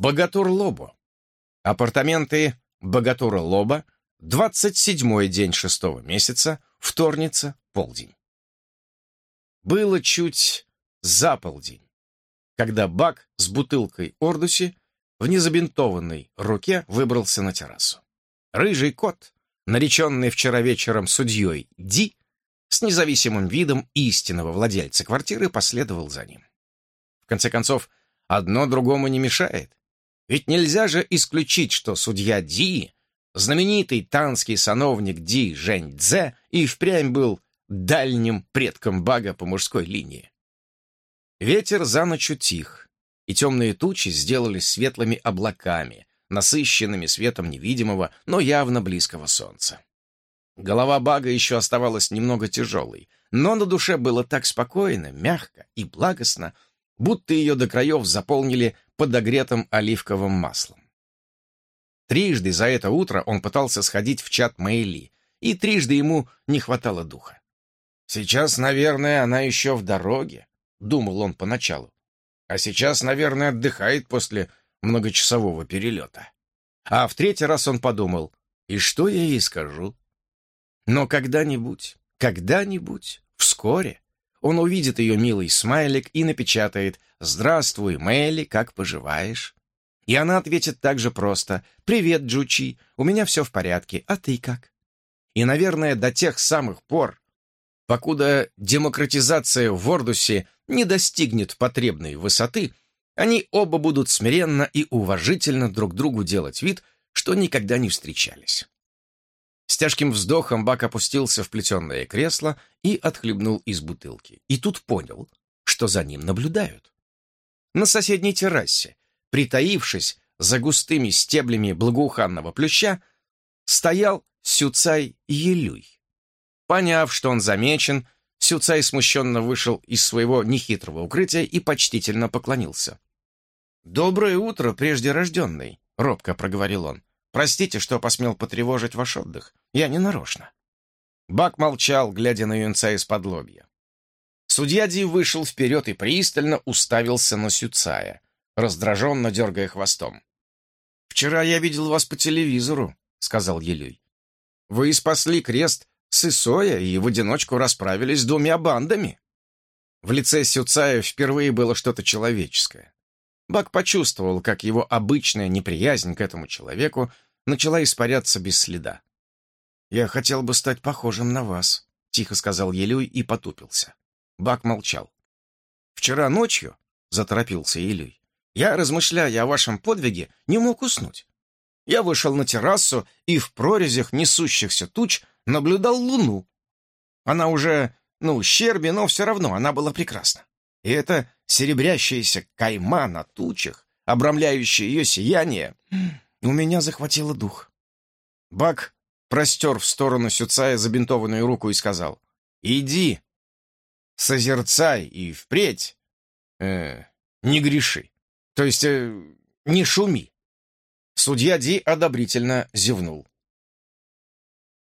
Богатур-Лобо. Апартаменты Богатура-Лоба, 27-й день шестого месяца, вторница, полдень. Было чуть за полдень, когда Бак с бутылкой Ордуси в незабинтованной руке выбрался на террасу. Рыжий кот, нареченный вчера вечером судьей Ди, с независимым видом истинного владельца квартиры последовал за ним. В конце концов, одно другому не мешает. Ведь нельзя же исключить, что судья Ди, знаменитый танский сановник Ди Жень Цзэ, и впрямь был дальним предком Бага по мужской линии. Ветер за ночь утих, и темные тучи сделались светлыми облаками, насыщенными светом невидимого, но явно близкого солнца. Голова Бага еще оставалась немного тяжелой, но на душе было так спокойно, мягко и благостно, будто ее до краев заполнили подогретым оливковым маслом. Трижды за это утро он пытался сходить в чат Мэйли, и трижды ему не хватало духа. «Сейчас, наверное, она еще в дороге», — думал он поначалу. «А сейчас, наверное, отдыхает после многочасового перелета». А в третий раз он подумал, «И что я ей скажу?» Но когда-нибудь, когда-нибудь, вскоре, он увидит ее милый смайлик и напечатает «Здравствуй, Мэлли, как поживаешь?» И она ответит так же просто «Привет, Джучи, у меня все в порядке, а ты как?» И, наверное, до тех самых пор, покуда демократизация в Ордусе не достигнет потребной высоты, они оба будут смиренно и уважительно друг другу делать вид, что никогда не встречались. С тяжким вздохом Бак опустился в плетеное кресло и отхлебнул из бутылки. И тут понял, что за ним наблюдают. На соседней террасе, притаившись за густыми стеблями благоуханного плюща, стоял Сюцай Елюй. Поняв, что он замечен, Сюцай смущенно вышел из своего нехитрого укрытия и почтительно поклонился. «Доброе утро, прежде рожденный», — робко проговорил он. Простите, что посмел потревожить ваш отдых. Я не нарочно». Бак молчал, глядя на юнца из-под лобья. Судья Ди вышел вперед и пристально уставился на Сюцая, раздраженно дергая хвостом. «Вчера я видел вас по телевизору», — сказал Елюй. «Вы спасли крест с Исоя и в одиночку расправились с двумя бандами». В лице Сюцая впервые было что-то человеческое. Бак почувствовал, как его обычная неприязнь к этому человеку начала испаряться без следа. «Я хотел бы стать похожим на вас», — тихо сказал Елюй и потупился. Бак молчал. «Вчера ночью», — заторопился Елюй, — «я, размышляя о вашем подвиге, не мог уснуть. Я вышел на террасу и в прорезях несущихся туч наблюдал луну. Она уже, ну, щерби, но все равно она была прекрасна. И это серебрящаяся кайма на тучах, обрамляющая ее сияние, у меня захватило дух. Бак простер в сторону Сюцая забинтованную руку и сказал, «Иди, созерцай и впредь э, не греши, то есть э, не шуми». Судья Ди одобрительно зевнул.